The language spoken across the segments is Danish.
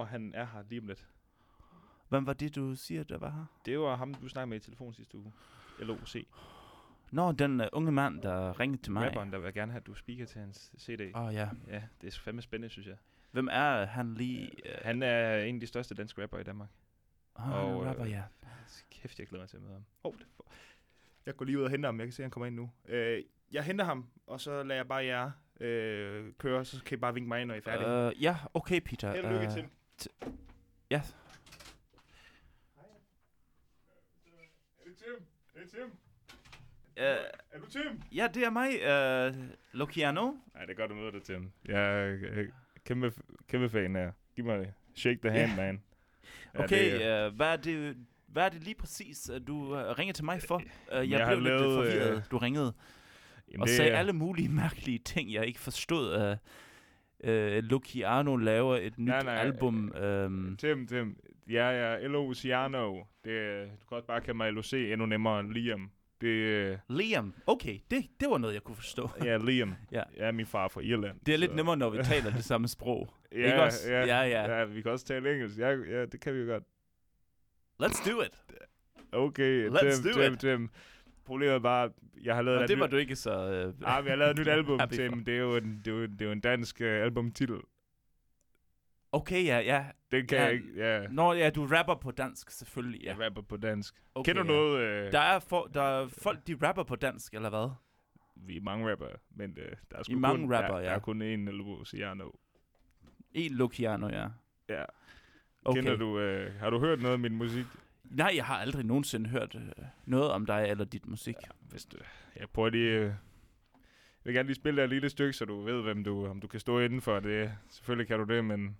tror, han er her lige om lidt. Hvem var det, du siger, der var her? Det var ham, du snakkede med i telefon sidste uge. LOC. Nå, den uh, unge mand, der ringede til mig. Rapperen, der vil gerne have, at du speaker til hans CD. Åh oh, ja. Ja, det er fandme spændende, synes jeg. Hvem er han lige? Uh, Han er en af de største danske rapper i Danmark. oh, og, rapper, øh, ja. Kæft, jeg glæder mig til at møde ham. Oh, det for... Jeg går lige ud og henter ham. Jeg kan se, at han kommer ind nu. Øh, jeg henter ham, og så lader jeg bare jer øh, køre, så kan I bare vinke mig ind, når I er færdige. Uh, ja, okay, Peter. Held og lykke Øh, til. Ja, Er det Tim? Er det Tim? uh, Er du Tim? ja, det er mig, uh, Luciano. Nej, det er godt at møde dig, Tim. Jeg er øh, kæmpe, kæmpe fan af. Giv mig det. Shake the hand, Ja. man. Ja, Okay, det, uh, hvad, er det, hvad er det lige præcis, uh, du uh, ringer til mig for? Uh, jeg, jeg blev lidt lavet, uh, forvirret. øh, Du ringede jamen, og det sagde alle mulige mærkelige ting, jeg ikke forstod. Uh, uh, Luciano laver et nyt Nej, nej, album. Um, Tim, Tim. Jeg er L.O. Ciano. Det, du kan også bare kalde mig LOC, endnu nemmere Liam. Det er Liam. Okay, det, det var noget, jeg kunne forstå. ja, Liam. Ja. Jeg er min far fra Irland. Det er lidt så- nemmere, når vi taler det samme sprog. Ja, Ikke også? Ja, Ja, ja. ja. vi kan også tale engelsk. Ja, ja, det kan vi jo godt. Let's do it. Okay, Let's Tim, do Tim, it. Tim. Problemet er bare, jeg har lavet Og et det var nyt- du ikke så... Uh, Ah, vi har lavet et nyt album, Tim. for. Det er jo en, det er jo, det er jo en dansk uh, albumtitel. okay, ja, ja. Den kan Ja. jeg ikke... Ja, Når ja, du rapper på dansk, selvfølgelig, ja. jeg rapper på dansk. Okay, Kender du ja. noget? Uh, Der er, for, der er folk, de rapper på dansk, eller hvad? Vi er mange rapper, men uh, der er sgu I er mange kun, rapper, der, ja. Der er kun én L.O. Ciano. En Luciano, ja. Ja. Okay. Kender du... Uh, har du hørt noget af min musik? Nej, jeg har aldrig nogensinde hørt uh, noget om dig eller dit musik. Ja, hvis du... Jeg prøver lige... Uh, jeg vil gerne lige spille dig et lille stykke, så du ved, hvem du, om du kan stå inden for det. Selvfølgelig kan du det, men...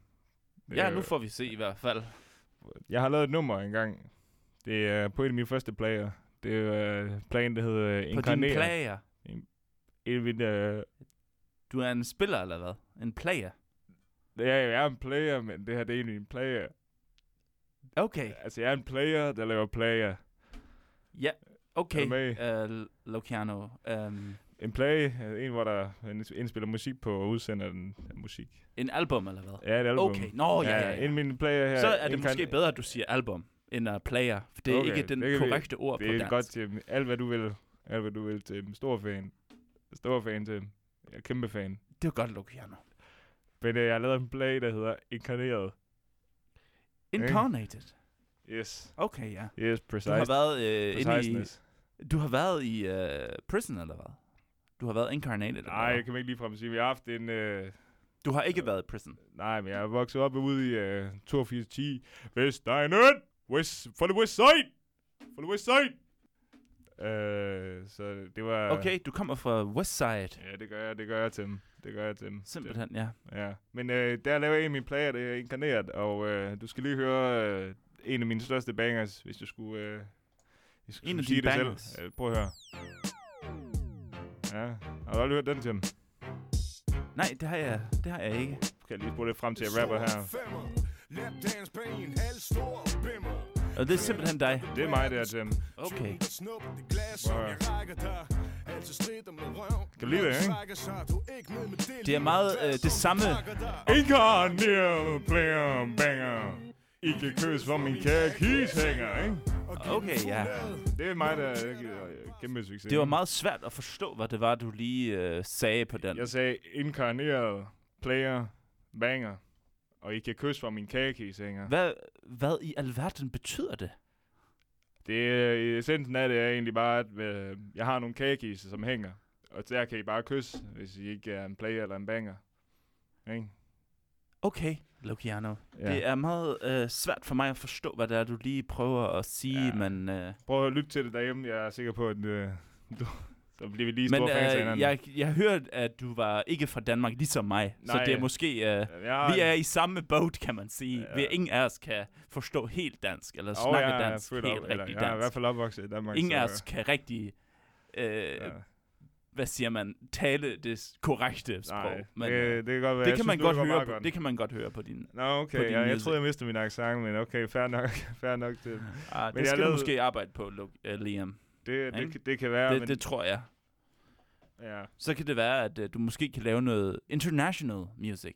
Ja, øh, nu får vi se i hvert fald. Jeg har lavet et nummer engang. Det er på en af mine første player. Det er uh, plagen, der hedder uh, På dine Inkarnere. plager. En af mine, uh, Du er en spiller, eller hvad? En player? ja, jeg er en player, men det her det er en player. Okay. Altså, jeg er en player, der laver player. Ja, okay. Er du Uh, Luciano. Um, En play, øh, en hvor der indspiller musik på og udsender den musik. en album, eller hvad? Ja, et album. Okay, nå, ja, ja, ja. En af mine player her. Så er det måske bedre, at du siger album, end uh, player. For det er Okay, ikke den det kan vi- korrekte ord på Det er dansk. godt til alt, hvad du vil. Alt, hvad du vil til Stor fan. Stor fan til Jeg er kæmpe fan. Det var godt, Luciano. Men øh, jeg har lavet en play, der hedder Inkarneret. Incarnated. Yes. Okay, ja. Yes, Du precise. har været øh, inde i... Du har været i øh, prison, eller hvad? Du har været incarnated, eller Nej, jeg kan ikke lige frem sige. Vi har haft en... Øh, Du har ikke været i prison. nej, men jeg er vokset op ude i øh, 8210. Vestegnen! West, for the west side! For the west side! Øh, så det var... Okay, du kommer fra Westside. Ja, det gør jeg, det gør jeg til dem. Det gør jeg til dem. Simpelthen, ja. Ja, men øh, der laver jeg en af mine plager, det er inkarneret, og øh, du skal lige høre øh, en af mine største bangers, hvis du skulle, øh, hvis du En skulle af sige dine det bangers? selv. Øh, prøv at høre. Ja, har du aldrig hørt den, Tim? Nej, det har jeg, det har jeg ikke. Kan jeg lige spole lidt frem til, at jeg rapper her. Og det er simpelthen dig. Det er mig, der, Tim. Okay. Det Prøv Kan du lide det, ikke? Er det. Det er meget, øh, det samme. Inkarneret player banger. I kan køs for min kære hænger, ikke? Okay, ja. Det er mig, der er kæmpe succes. Det var meget svært at forstå, hvad det var, du lige øh, sagde på den. Jeg sagde inkarneret player banger. Og I kan kysse for min kagekisænger. Hvad, hvad i alverden betyder det? Det i essensen af det er egentlig bare, at øh, jeg har nogle kagekiser, som hænger. Og der kan I bare kysse, hvis I ikke er en player eller en banger. Ikke? Okay, Luciano. Ja. Det er meget øh, svært for mig at forstå, hvad det er, du lige prøver at sige, Ja. men... Øh, Prøv at lytte til det derhjemme. Jeg er sikker på, at øh, du, så bliver vi lige men store fans af øh, hinanden. jeg, jeg har hørt, at du var ikke fra Danmark, ligesom mig. så Nej. det er måske... Øh, jeg, vi er i samme boat, kan man sige. Ja. Vi ingen af os kan forstå helt dansk, eller Og snakke jeg er dansk helt op, eller, rigtig Jeg er i hvert dansk. fald opvokset i Danmark. Ingen så, af os kan rigtig... Øh, Ja. hvad siger man, tale det korrekte sprog. Nej, men, det, det kan godt være. det Jeg kan synes, man du godt høre på, godt. det kan man godt høre på din Nå, okay. på din Ja, jeg troede, jeg mistede min accent, men okay, fair nok, fair nok til. Ah, Men det jeg skal du lavede- måske arbejde på, uh, Liam. Det, det, det, det kan være, Det, men... det tror jeg. ja. Så kan det være, at uh, du måske kan lave noget international music.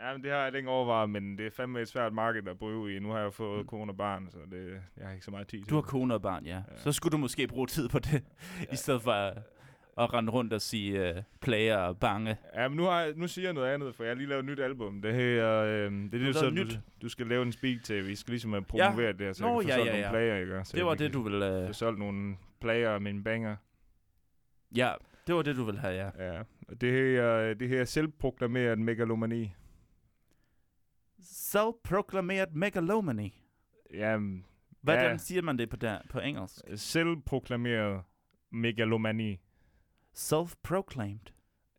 Ja, men det har jeg ikke overvejet, men det er fandme et svært marked at bruge i. Nu har jeg fået Mm. kone og barn, så det, jeg har ikke så meget tid til Du har kone og barn, ja. Ja. Så skulle du måske bruge tid på det, i stedet for at, at rende rundt og sige uh, plager og bange. Ja, men nu, har jeg, nu siger jeg noget andet, for jeg har lige lavet et nyt album. Det her, øh, det er det, lavet så, nyt? du, du skal lave en speak til. Vi skal ligesom øh, promovere det her, så Nå, jeg kan ja, solgt ja, nogle ja. plager, ikke? Så Det jeg var det, du ville... få Uh, solgt nogle plager og mine banger. ja, det var det, du ville have, ja. Ja, og det her, det her selvproklameret megalomani. Self-proclaimed megalomany. Jamen, Hvordan Ja. siger man det på, der, på engelsk? selvproklameret megalomani. Self-proclaimed.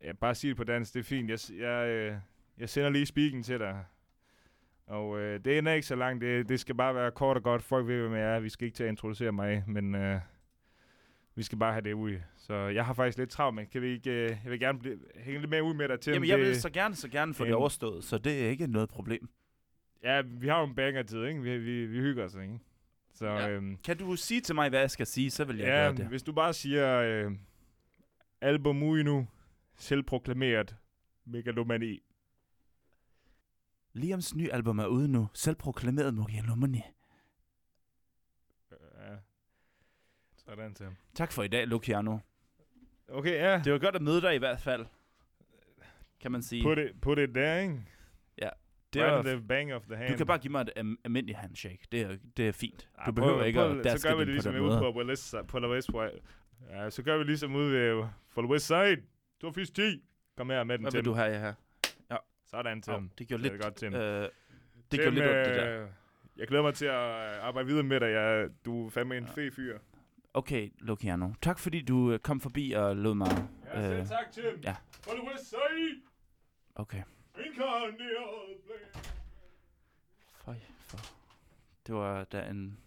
Ja, bare sig det på dansk, det er fint. Jeg, jeg, øh, jeg sender lige speaken til dig. Og øh, det ender ikke så langt. Det, det skal bare være kort og godt. Folk ved, hvem jeg er. Vi skal ikke til at introducere mig, men øh, vi skal bare have det ud. Så jeg har faktisk lidt travlt, men kan vi ikke, øh, jeg vil gerne blive, hænge lidt mere ud med dig til. Jamen, jeg vil så gerne, så gerne få det en- overstået, så det er ikke noget problem. Ja, vi har jo en banger-tid, ikke? Vi, vi, vi hygger os, ikke? Så ja, øhm, Kan du sige til mig, hvad jeg skal sige, så vil jeg ja gøre det. hvis du bare siger øh, album ud nu, selvproklameret megalomani. Liams nye album er ude nu. Selvproklameret megalomani. Ja. Sådan til. Tak for i dag, Luciano. Okay, ja. Det var godt at møde dig i hvert fald. Kan man sige. Put it, put it there, ikke? det right the bang of the hand. du kan bare give mig et am- almindeligt handshake. Det er, det er fint. Ej, Du prøv- behøver ikke prøv- at Så daske gør vi det det på ligesom den ude måde. på, på, West, på the West Side. Ja, så gør vi ligesom ude ved, for the West Side. 210. Kom her med den Hvad til vil du have her? Sådan til Oh, det gjorde Det lidt, godt, Tim. øh, det Tim, gjorde lidt ondt, det der. øh, Jeg glæder mig til at øh, arbejde videre med dig. Jeg, du er fandme en Ja. fed fyr. Okay, Luciano. Tak fordi du øh, kom forbi og lod mig... Ja, selv Øh, tak, Tim. ja. For the West Side. Okay. Plan. For. Det var da en...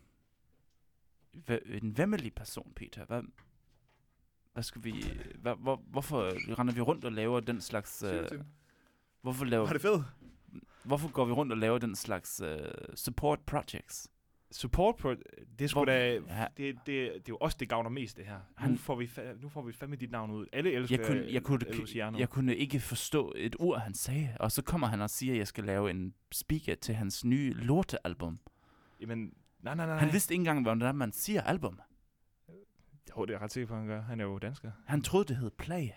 En vemmelig person, Peter. Hvad, hvad skal vi... Hvad, hvor, hvorfor render vi rundt og laver den slags... Øh, hvorfor, laver, Var det fedt? hvorfor går vi rundt og laver den slags øh, support projects? Support på, det er sgu Hvor- da, Ja. det, det, det er jo også det gavner mest, det her. Han- nu, får vi, fa- nu får vi fandme dit navn ud. Alle elsker Jeg kunne, jeg, kunne, Luciano. jeg kunne ikke forstå et ord, han sagde. Og så kommer han og siger, at jeg skal lave en speaker til hans nye lortealbum. Jamen, nej, nej, nej. Han vidste ikke engang, hvordan man siger album. Jo, det er jeg ret sikker på, han gør. Han er jo dansker. Han troede, det hed Plage.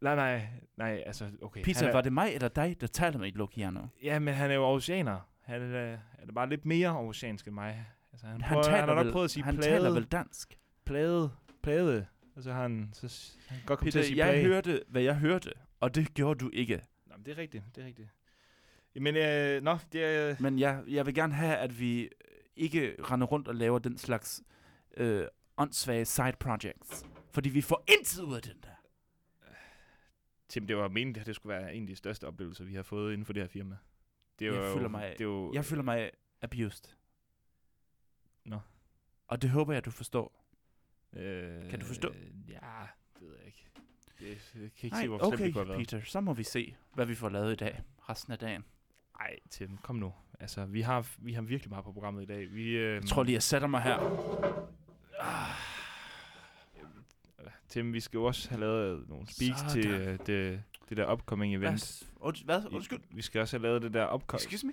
Nej, nej, nej, altså, okay. Peter, han er, var det mig eller dig, der taler med Luciano? Ja, men han er jo oceaner. Han er, er da bare lidt mere oceansk end mig. Altså, han, Han, prøver, taler han har nok prøvet at sige han plade, taler vel dansk. plade, plade. Og så har han, så han godt komme til at Peter, sige jeg plage. hørte, hvad jeg hørte, og det gjorde du ikke. Nå, men det er rigtigt, det er rigtigt. Men, øh, nå, det er... Men jeg, jeg vil gerne have, at vi ikke render rundt og laver den slags øh, åndssvage side projects. Fordi vi får intet ud af den der. Tim, det var meningen, at det skulle være en af de største oplevelser, vi har fået inden for det her firma. Det er Jeg jo, føler mig- det er jo, Jeg føler mig abused. Nå. Og det håber jeg, du forstår. øh, kan du forstå? Ja, det ved jeg ikke. Det, jeg kan ikke Nej, se, hvor slemt okay, det kunne have været. Peter. Så må vi se, hvad vi får lavet i dag. Resten af dagen. Ej, Tim, kom nu. Altså, vi har, vi har virkelig meget på programmet i dag. Vi, øh, Jeg tror lige, jeg sætter mig her. Tim, vi skal jo også have lavet nogle speaks Sådan. til øh, det, det der upcoming event. Hvad? Hvad? Undskyld. Vi skal også have lavet det der upcoming... Excuse me?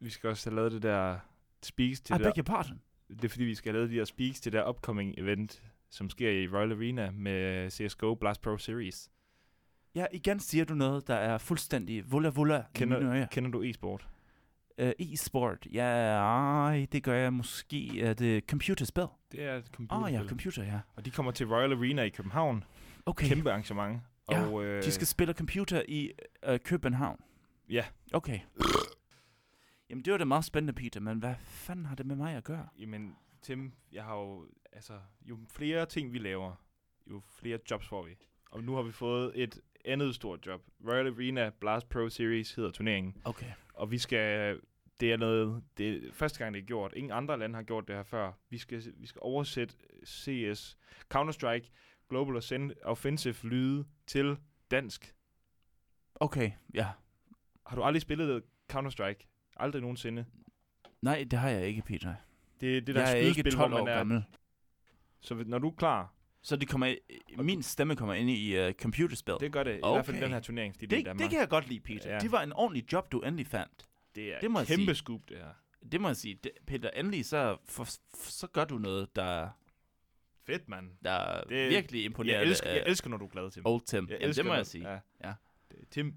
Vi skal også have lavet det der speaks til I det beg der... your pardon. Det er fordi, vi skal have lavet de der speaks til det der upcoming event, som sker i Royal Arena med CSGO Blast Pro Series. Ja, igen siger du noget, der er fuldstændig vulla vulla i Kender- ører. Kender du e-sport? Uh, e-sport, ja, ej, det gør jeg måske. Er det computerspil? Det er et Åh computerspil. oh, ja, computer, ja. Og de kommer til Royal Arena i København. Okay, Kæmpe arrangement. Ja, og, øh, de skal spille computer i uh, København. Ja. Okay. Jamen, det var da meget spændende, Peter, men hvad fanden har det med mig at gøre? Jamen, Tim, jeg har jo... Altså, jo flere ting vi laver, jo flere jobs får vi. Og nu har vi fået et andet stort job. Royal Arena Blast Pro Series hedder turneringen. Okay. Og vi skal... Det er noget... Det er første gang, det er gjort. Ingen andre lande har gjort det her før. Vi skal, vi skal oversætte CS Counter-Strike Global Offen- Offensive lyde til dansk. Okay, ja. Har du aldrig spillet Counter-Strike? Aldrig nogensinde. Nej, det har jeg ikke, Peter. Det, det der jeg er ikke skydespil, 12 hvor år man er, gammel. Så når du er klar, Så det kommer, i- min stemme kommer ind i uh, computerspil. Det gør det, i hvert fald Okay. den her turnering, fordi det, det, det kan jeg godt lide, Peter. Ja. Det var en ordentlig job, du endelig fandt. det er det må jeg kæmpe sige. scoop, det her. Det må jeg sige. Det, Peter, endelig så, for, for, så gør du noget, der, Fedt, mand. der er Det- virkelig imponerende. Jeg elsker, jeg af elsker, når du er glad, Tim. Old Tim. Jeg Jamen, elsker, det må jeg sige. Ja. Ja. Det- Tim,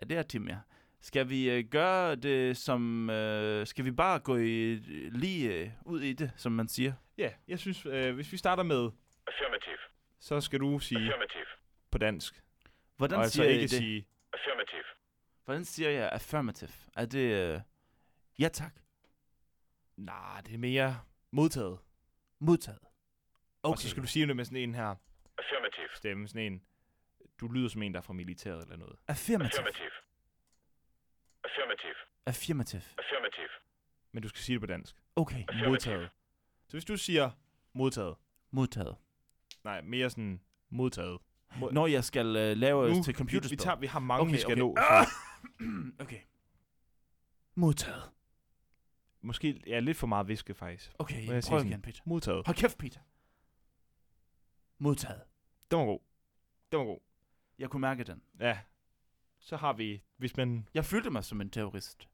Ja, det er Tim, ja. Skal vi øh, gøre det som... Øh, skal vi bare gå i, lige øh, ud i det, som man siger? Ja, jeg synes, øh, hvis vi starter med, Affirmative. så skal du sige Affirmative. på dansk. Hvordan og altså siger ikke I det? sige, Affirmative. Hvordan siger jeg affirmative? Er det... Øh, ja tak. nej, det er mere modtaget. Modtaget. Okay. Og så skal du sige det med sådan en her Affirmative. stemme, sådan en, du lyder som en, der er fra militæret eller noget. Affirmative. Affirmative. Affirmative. Affirmative. Affirmative. Men du skal sige det på dansk. Okay. Modtaget. Så hvis du siger modtaget, Modtaget. nej, mere sådan modtaget. Mod- Når jeg skal øh, lave nu, til vi, computerspil. vi, tager, vi har mange, Okay, vi skal okay. nå. Så okay. Modtaget. måske er lidt for meget viske, faktisk. Okay, jeg sige prøv igen, Peter. Modtaget. Hold kæft, Peter. Modtaget. Den var god. Den var god. Jeg kunne mærke den. Ja. Så har vi, hvis man... Jeg følte mig som en terrorist.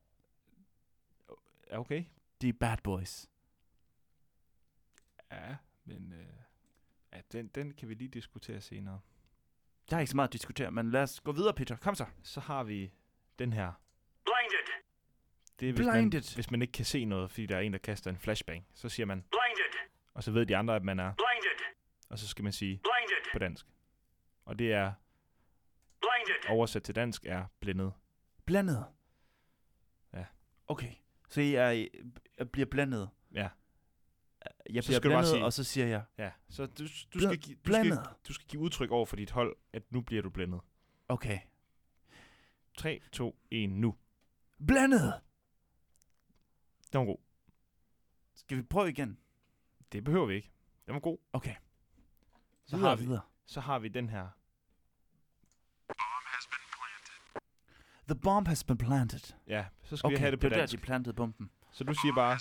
Ja, okay. De er bad boys. Ja, men... Øh, ja, den, den kan vi lige diskutere senere. Der er ikke så meget at diskutere, men lad os gå videre, Peter. Kom så. Så har vi den her. Blinded. Det er, hvis Blinded. man, hvis man ikke kan se noget, fordi der er en, der kaster en flashbang. Så siger man, Blinded. og så ved de andre, at man er, Blinded. og så skal man sige Blinded. på dansk. Og det er, Blinded. oversat til dansk, er blindet. Blandet. Ja. Okay. Så jeg, jeg bliver blandet. Ja. Jeg Så bliver skal du bare blandet, sige- og så siger jeg, Ja, så du, du, skal, give, du, blandet. skal, du skal give udtryk over for dit hold, at nu bliver du blindet. Okay. 3, 2, 1, nu. Blandet! Den var god. Skal vi prøve igen? Det behøver vi ikke. Den var god. Okay. Så videre, har, vi, videre. så har vi den her. The bomb has been planted. Ja, så skal Okay, vi have det på det var der, dansk. de plantede bomben. Så du siger bare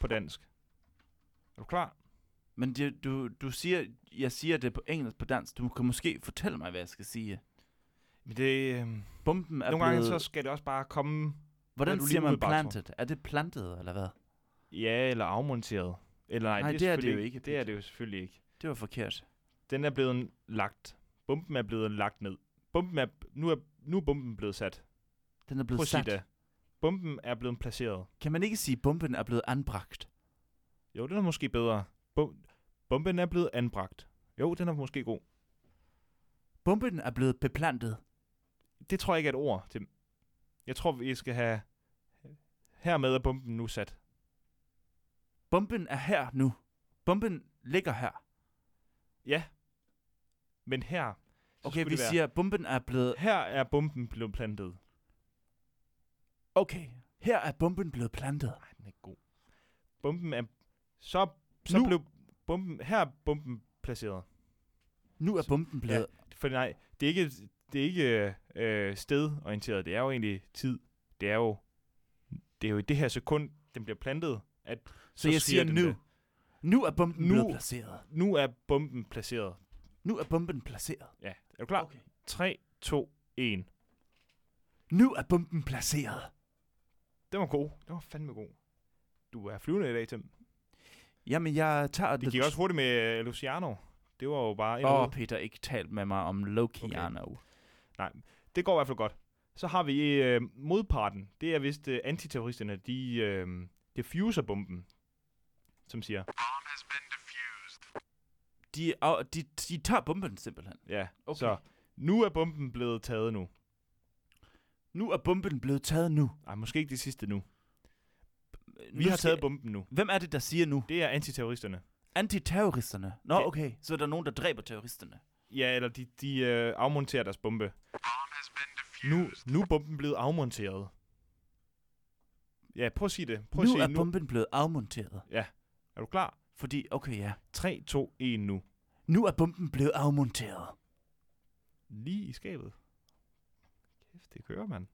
på dansk. Er du klar? Men det, du, du siger, jeg siger det på engelsk på dansk. Du kan måske fortælle mig, hvad jeg skal sige. Men det, øh, Bomben er nogle blevet... gange så skal det også bare komme, Hvordan du siger man planted? Er det plantet, eller hvad? ja, eller afmonteret. Eller nej, Nej, det, det er det jo ikke, Det er det jo selvfølgelig ikke. Det var forkert. Den er blevet lagt. Bomben er blevet lagt ned. Bomben er, nu, er, nu er bomben blevet sat. Den er Prøv blevet sige sat. det. Bomben er blevet placeret. Kan man ikke sige, at bomben er blevet anbragt? Jo, den er måske bedre. Bom, bomben er blevet anbragt. Jo, den er måske god. Bomben er blevet beplantet. Det tror jeg ikke er et ord, Tim. Jeg tror, vi skal have... Hermed er bomben nu sat. Bomben er her nu. Bomben ligger her. Ja. Men her... Okay, vi være, siger, at bomben er blevet... Her er bomben blevet plantet. Okay, her er bomben blevet plantet. Nej, den er ikke god. Bomben er... Så, så Nu- blev bomben... Her er bomben placeret. Nu er bomben blevet... For nej, det er ikke, det er ikke øh, stedorienteret. Det er jo egentlig tid. Det er jo... Det er jo i det her sekund, den bliver plantet, at Så, så jeg siger nu. det. Nu er bomben Nu- placeret. nu er bomben placeret. Nu er bomben placeret. Ja, er du klar? Okay. 3, 2, 1. Nu er bomben placeret. Den var god. Den var fandme god. Du er flyvende i dag, Tim. Jamen, jeg tager Det gik også hurtigt med uh, Luciano. Det var jo bare... Åh, Oh. Peter, ikke talt med mig om Lokiano. Okay. Det går i hvert fald godt. Så har vi øh, modparten. Det er vist øh, antiterroristerne. De øh, defuser bomben, som siger. De, er, de, de tager bomben simpelthen. Ja, Okay. så nu er bomben blevet taget nu. Nu er bomben blevet taget nu. Nej, måske ikke det sidste nu. Vi Nu har taget bomben nu. Hvem er det, der siger nu? Det er antiterroristerne. Antiterroristerne. Nå, Ja. okay. Så er der nogen, der dræber terroristerne. Ja, eller de, de øh, afmonterer deres bombe. Nu, nu er bomben blevet afmonteret. Ja, prøv at sige det. Prøv nu at sige er nu. bomben blevet afmonteret. Er du klar? Fordi, okay ja. 3, 2, 1 nu. Nu er bomben blevet afmonteret. Lige i skabet. Kæft, det kører, mand.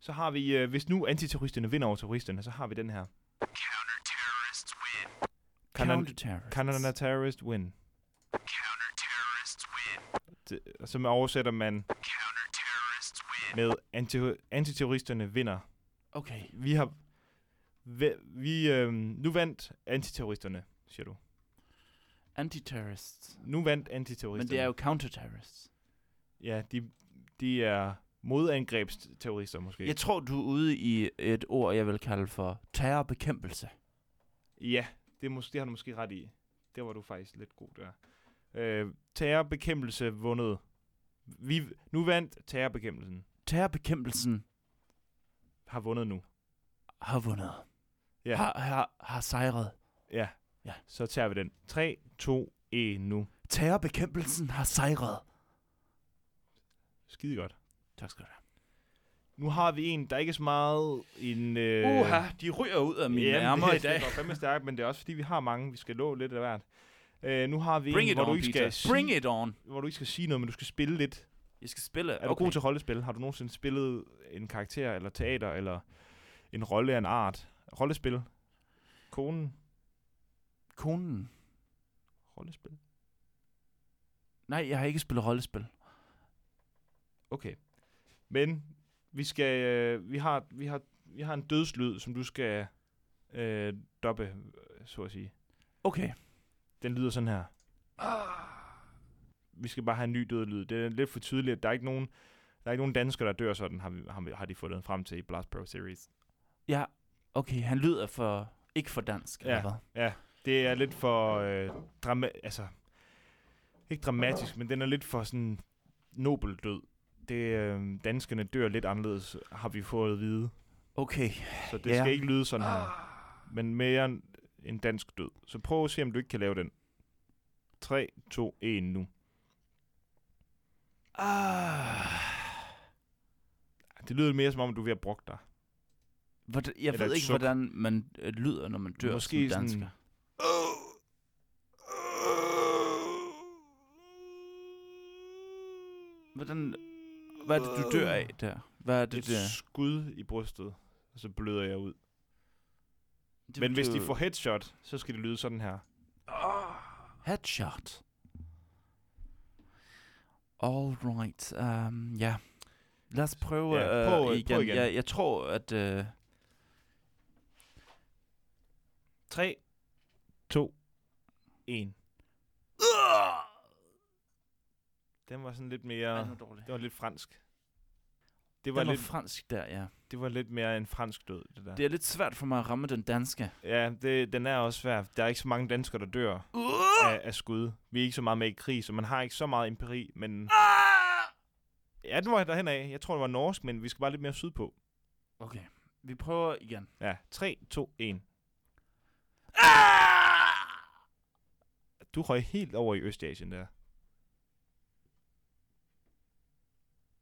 Så har vi, øh, hvis nu antiterroristerne vinder over terroristerne, så har vi den her. Can, an, Counter-terrorists. can a terrorist win? Det, som oversætter man med anti, antiterroristerne vinder. Okay. Vi har... Vi, vi øh, nu vandt antiterroristerne, siger du. Anti-terrorists. Nu vandt antiterroristerne. Men det er jo counter-terrorists. Ja, de, de er modangrebsterrorister måske. Jeg tror, du er ude i et ord, jeg vil kalde for terrorbekæmpelse. Ja, det, er mås- det har du måske ret i. Det var du faktisk lidt god der. Øh, terrorbekæmpelse vundet. Vi, nu vandt terrorbekæmpelsen. Terrorbekæmpelsen Har vundet nu. har vundet. Ja. Har, har, har sejret. Ja. Ja. Så tager vi den. 3, 2, 1 nu. Terrorbekæmpelsen har sejret. Skide godt. Tak skal du have. Nu har vi en, der ikke er så meget en... Øh, Uha, de ryger ud af mine jamen, ærmer i det, dag. Det går fandme stærkt, men det er også fordi, vi har mange. Vi skal lå lidt af hvert. Øh, nu har vi Bring en, it hvor, du on, ikke Peter. skal Bring sige, it on. hvor du ikke skal sige noget, men du skal spille lidt. Jeg skal spille. Er du okay. god til rollespil? Har du nogensinde spillet en karakter, eller teater, eller en rolle af en art? Rollespil? Konen? Konen. Rollespil? Nej, jeg har ikke spillet rollespil. Okay. Men vi skal, øh, vi har, vi har, vi har en dødslyd, som du skal øh, doppe, så at sige. Okay. Den lyder sådan her. Vi skal bare have en ny død lyd. Det er lidt for tydeligt. at Der er ikke nogen, der er ikke nogen danskere, der dør sådan, har, vi, har, har de fundet frem til i Blast Pro Series. Ja, okay. Han lyder for... Ikke for dansk, Ja. eller hvad? Ja, det er lidt for øh, drama altså ikke dramatisk, men den er lidt for sådan nobel død. Det øh, danskerne dør lidt anderledes, har vi fået at vide. Okay. Så det Ja. skal ikke lyde sådan her, men mere en, dansk død. Så prøv at se, om du ikke kan lave den. 3, 2, 1 nu. Ah. Det lyder mere som om, du er ved at brokke dig. Hvordan, jeg Eller ved ikke, suk. hvordan man øh, lyder, når man dør Måske som sådan- dansker. Hvordan, hvad er det, du dør af der? Hvad er det Et der? skud i brystet, og så bløder jeg ud. Det Men hvis de får headshot, så skal det lyde sådan her. Headshot. All right. Um, ja. Lad os prøve, Ja, øh, prøv- prøv igen. igen. Jeg, jeg tror, at... Uh, 3, 2, 1. Den var sådan lidt mere... dårligt. Det var lidt fransk. Det var, var, lidt, fransk der, ja. det var lidt mere en fransk død, det der. Det er lidt svært for mig at ramme den danske. Ja, det, den er også svær. Der er ikke så mange danskere, der dør af, af skud. Vi er ikke så meget med i krig, så man har ikke så meget empiri, men... Ja, den var derhen af. Jeg tror, det var norsk, men vi skal bare lidt mere sydpå. Okay, vi prøver igen. Ja, 3, 2, 1. Du røg helt over i Østasien der.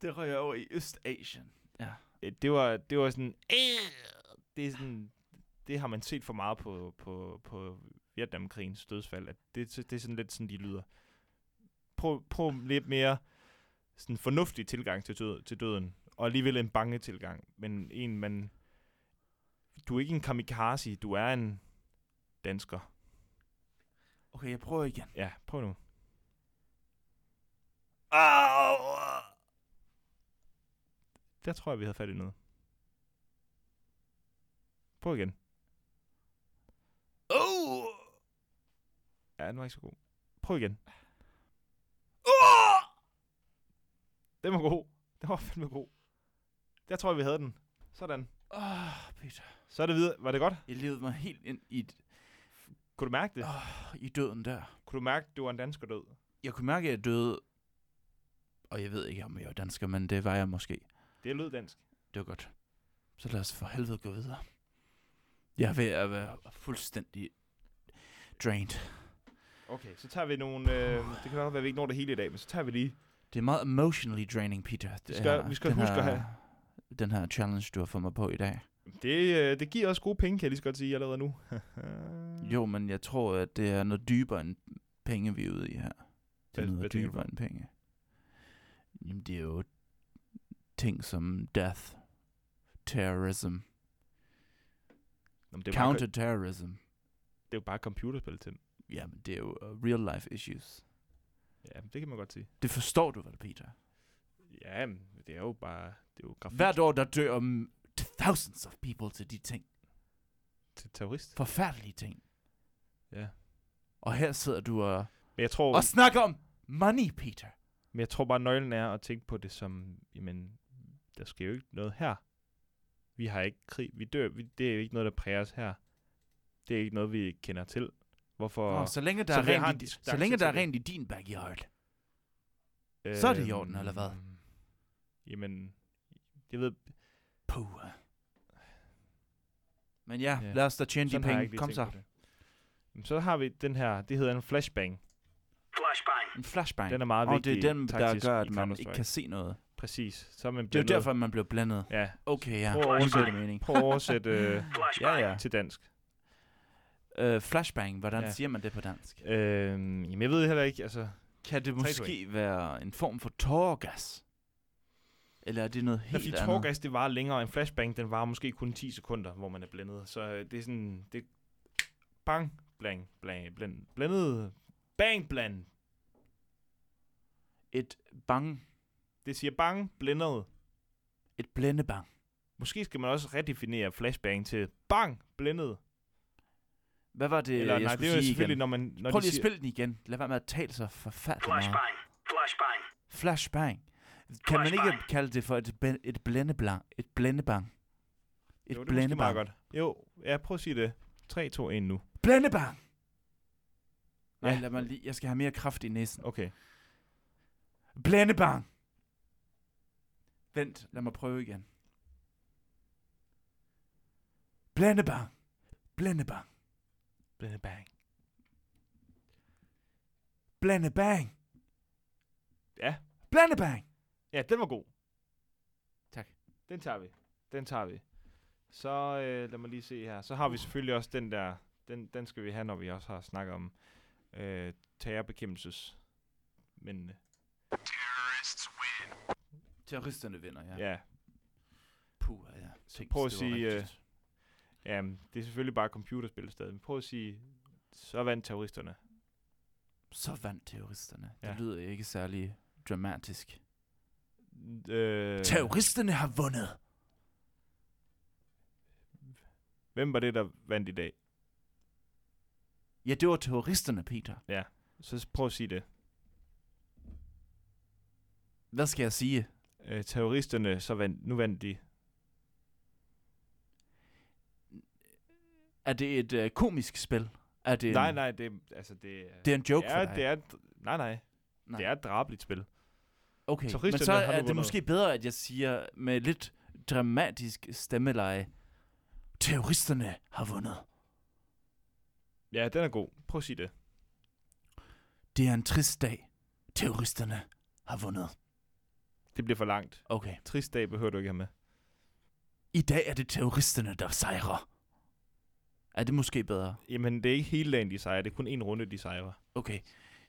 Det røg jeg over i Østasien. Ja. Øh, Det var, det var sådan... Det er sådan... Det har man set for meget på, på, på Vietnamkrigens dødsfald. At det, det er sådan lidt sådan, de lyder. Prøv, prøv lidt mere sådan fornuftig tilgang til, død, til døden. Og alligevel en bange tilgang. Men en, man... Du er ikke en kamikaze, du er en dansker. Okay, jeg prøver igen. Ja, prøv nu. Der tror jeg, vi havde fat i noget. Prøv igen. Oh! Ja, den var ikke så god. Prøv igen. Den var god. Den var fandme god. Der tror jeg, vi havde den. Sådan. Oh, Peter. Så er det videre. Var det godt? Jeg levede mig helt ind i, et, Kunne du mærke det? oh, i døden der. Kunne du mærke, at du var en dansker død? Jeg kunne mærke, at jeg døde. Og jeg ved ikke, om jeg var dansker, men det var jeg måske. Det lød dansk. Det var godt. Så lad os for helvede gå videre. Jeg er ved at være fuldstændig drained. Okay, så tager vi nogle... Øh, det kan godt være, at vi ikke når det hele i dag, men så tager vi lige... Det er meget emotionally draining, Peter. Det Vi skal- her- vi skal huske at her, have- Den her challenge, du har fået mig på i dag. Det, øh, det giver også gode penge, kan jeg lige så godt sige allerede nu. Jo, men jeg tror, at det er noget dybere end penge, vi er ude i her. Det er Hvad- noget hvad dybere end penge. Jamen, det er jo ting som death, terrorism, Nå, men det er counter-terrorism. Det er jo bare computerspil til dem. Jamen, det er jo uh, real life issues. Ja, det kan man godt sige. Det forstår du vel, Peter? Ja, det er jo bare... Det er jo grafik Hvert år, der dør um, thousands of people til de ting. til terrorist. Forfærdelige ting. Ja. Og her sidder du og, Men jeg tror, og snakker om money, Peter. men jeg tror bare, nøglen er at tænke på det som... Jamen, der sker jo ikke noget her. Vi har ikke krig. Vi dør. Vi, det er jo ikke noget, der præger os her. Det er ikke noget, vi kender til. Hvorfor... Nå, så længe der, så er, rent en i, så længe der er rent i din backyard. så er det i orden, eller hvad? Øhm, Jamen, jeg ved... Puh. Men ja, Ja. lad os da tjene de Sådan penge. Kom så. Så har vi den her, det hedder en flashbang. En flashbang. Den er meget og vigtig det er den, der gør, at man ikke kan se noget. Præcis. Så er man Det er jo derfor, man bliver blændet. Ja, Okay, ja. Prøv at oversætte det mening. prøv at oversætte øh, Ja, ja. til dansk. Uh, flashbang, hvordan Ja. siger man det på dansk? Øh, jamen, jeg ved heller ikke, altså... Kan det måske være en form for tårgas? Eller er det noget Helt fordi andet? tårgas, det var længere. En flashbang, den var måske kun 10 sekunder, hvor man er blændet. Så øh, det er sådan... Det, bang, blang, blang, blænd, blændet. Bang, bland. Et bang. Det siger bang, blændet. Et blændebang. Måske skal man også redefinere flashbang til bang, blændet. Hvad var det, Eller jeg nej, skulle det er jo sige selvfølgelig, igen? når man... Når Prøv lige at spille den igen. Lad være med at tale så forfærdeligt meget. Flashbang. Flashbang. Kan man ikke kalde det for et, et blændeblang? Et blændebang? Et jo, det er blændebang. godt. Jo, ja, prøv at sige det. 3, 2, 1 nu. Blændebang! Nej, Ja. lad mig lige. Jeg skal have mere kraft i næsen. Okay. Blændebang! Vent, lad mig prøve igen. Blændebang! Blændebang! Blændet bang. Blændebang! Ja. Blændebang! Ja, den var god. Tak. Den tager vi. Den tager vi. Så øh, lad mig lige se her. Så har vi selvfølgelig også den der. Den, den skal vi have, når vi også har snakket om øh, terrorbekæmpelses. Men øh, Terroristerne vinder, ja. ja, Puh, ja. Tænk, prøv at sige, øh, ja, det er selvfølgelig bare computerspil stadig. Men prøv at sige, så vandt terroristerne. Så vandt terroristerne. Ja. Det lyder ikke særlig dramatisk. Øh, Terroristerne har vundet! hvem var det, der vandt i dag? Ja, det var terroristerne, Peter. Så prøv at sige det. Hvad skal jeg sige? Øh, terroristerne, så vandt, nu vandt de. Er det et øh, komisk spil? Er det Nej, en, nej, det, er- altså det er... Det er en joke ja, for dig? det er, nej, nej, Nej. det er et drabeligt spil. Okay, men så er det vundet. måske bedre, at jeg siger med lidt dramatisk stemmeleje. Terroristerne har vundet. Ja, den er god. Prøv at sige det. Det er en trist dag. Terroristerne har vundet. Det bliver for langt. Okay. Trist dag behøver du ikke have med. I dag er det terroristerne, der sejrer. Er det måske bedre? Jamen, det er ikke hele dagen, de sejrer. Det er kun en runde, de sejrer. Okay.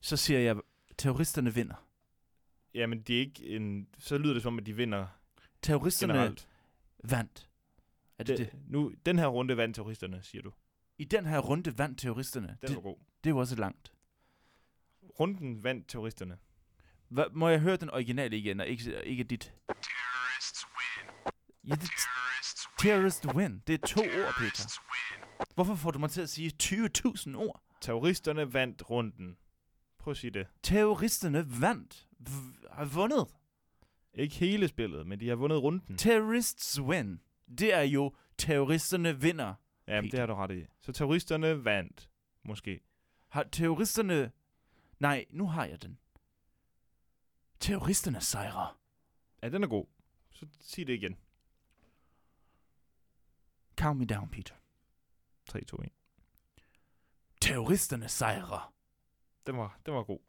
Så siger jeg, terroristerne vinder. Jamen, det er ikke en... Så lyder det som, at de vinder Terroristerne generelt. vandt. Er det, Det, det? Nu, den her runde vandt terroristerne, siger du. I den her runde vandt terroristerne. Den Det, var god. det er jo også langt. Runden vandt terroristerne. Hva, må jeg høre den originale igen, og ikke, ikke dit? Ja, det, terrorist win. Det er to ord, Peter. Hvorfor får du mig til at sige 20.000 ord? Terroristerne vandt runden. Prøv at sige det. Terroristerne vandt. V- har vundet. Ikke hele spillet, men de har vundet runden. Terrorists win. Det er jo terroristerne vinder. Jamen, det har du ret i. Så terroristerne vandt. Måske. Har terroristerne... Nej, nu har jeg den. Terroristerne sejrer. Ja, den er god. Så sig det igen. Count me down, Peter. 3, 2, 1. Terroristerne sejrer. Den var, den var god.